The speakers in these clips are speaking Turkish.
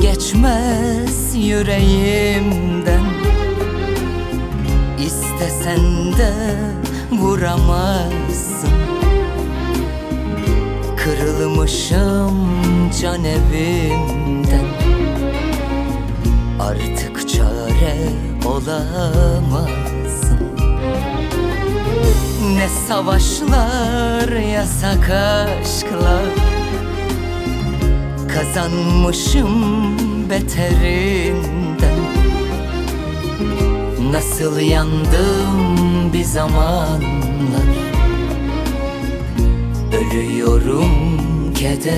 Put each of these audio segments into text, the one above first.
geçmez yüreğimden. İstesen de vuramazsın. Kırılmışım can evimden Artık çare olamazsın. Ne savaşlar yasak aşklar Kazanmışım beterinden. Nasıl yandım bir zamanlar. Ölüyorum kederimden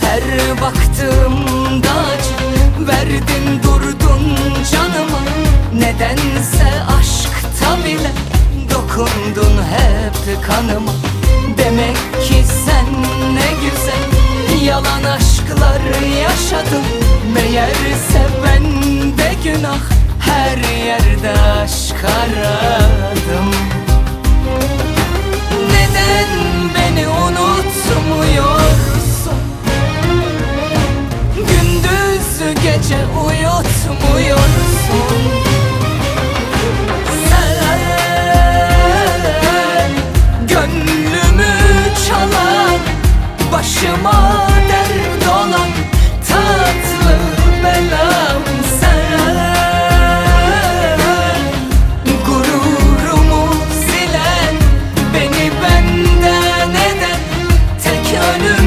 Her baktığımda acı verdin durdun canıma. Nedense aşkta bile dokundun hep kanıma yalan aşklar yaşadın Meğerse bende günah her yerde aşk aradım gönlüm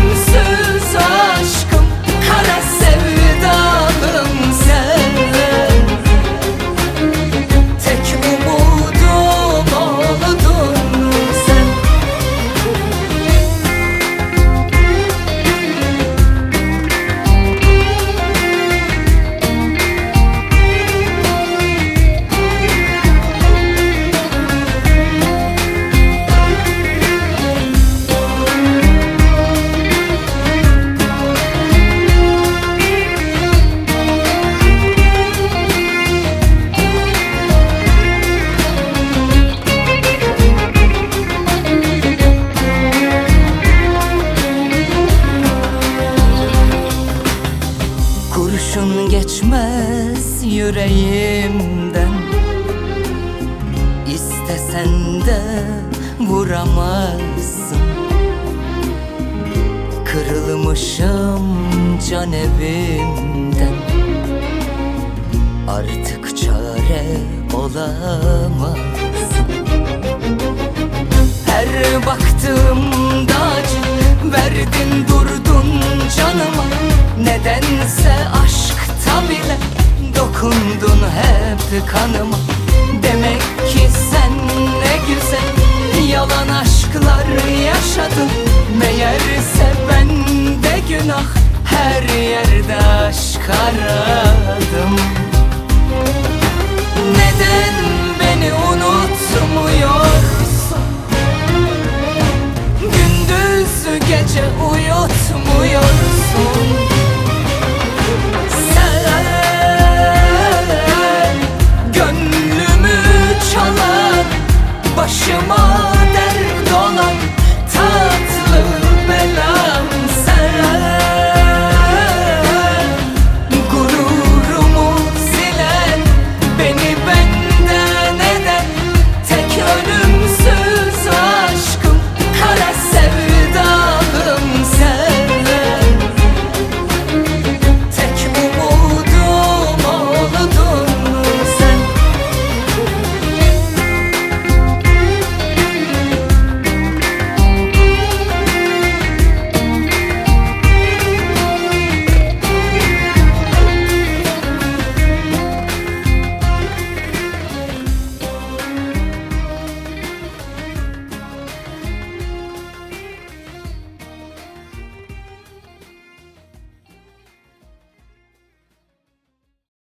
Kurşun geçmez yüreğimden. İstesen de vuramazsın. Kırılmışım can evimden. Artık çare olamazsın her baktığımda acı verdin durdun canıma Nedense aşkta bile dokundun hep kanıma. Demek ki sen ne güzel yalan aşklar yaşadın. Meğerse bende günah her yerde aşk aradım. Neden beni unut